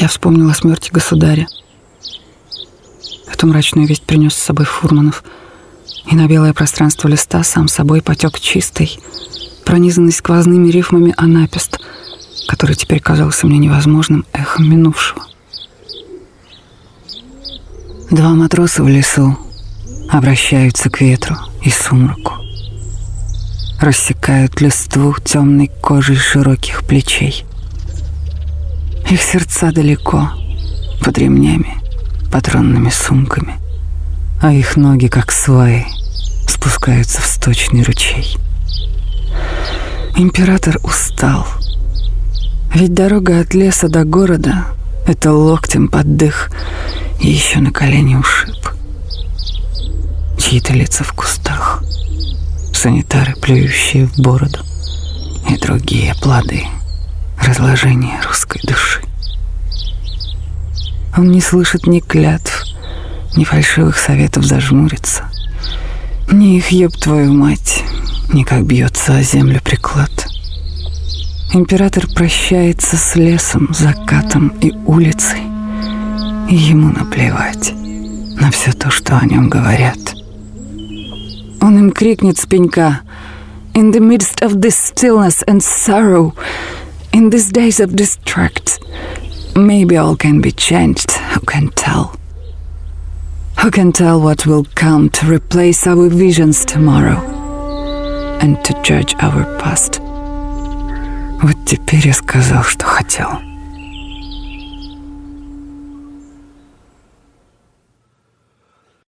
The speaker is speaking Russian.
Я вспомнила о смерти государя. Эту мрачную весть принес с собой Фурманов. И на белое пространство листа сам собой потек чистый, пронизанный сквозными рифмами анапест, который теперь казался мне невозможным эхом минувшего. Два матроса в лесу обращаются к ветру и сумраку. Рассекают листву темной кожей широких плечей. Их сердца далеко, под ремнями, патронными сумками, а их ноги, как сваи, спускаются в сточный ручей. Император устал. Ведь дорога от леса до города — это локтем под дых и еще на колени ушиб. Чьи-то лица в кустах, санитары, плюющие в бороду, и другие плоды — разложение русской души. Он не слышит ни клятв, ни фальшивых советов зажмуриться, ни их еб твою мать, ни как бьется о землю приклад. Император прощается с лесом, закатом и улицей, и ему наплевать на все то, что о нем говорят. Он им крикнет с пенька «In the midst of this stillness and sorrow, in these days of distract, maybe all can be changed. Who can tell? Who can tell what will come to replace our visions tomorrow and to judge our past? Вот теперь я сказал, что хотел.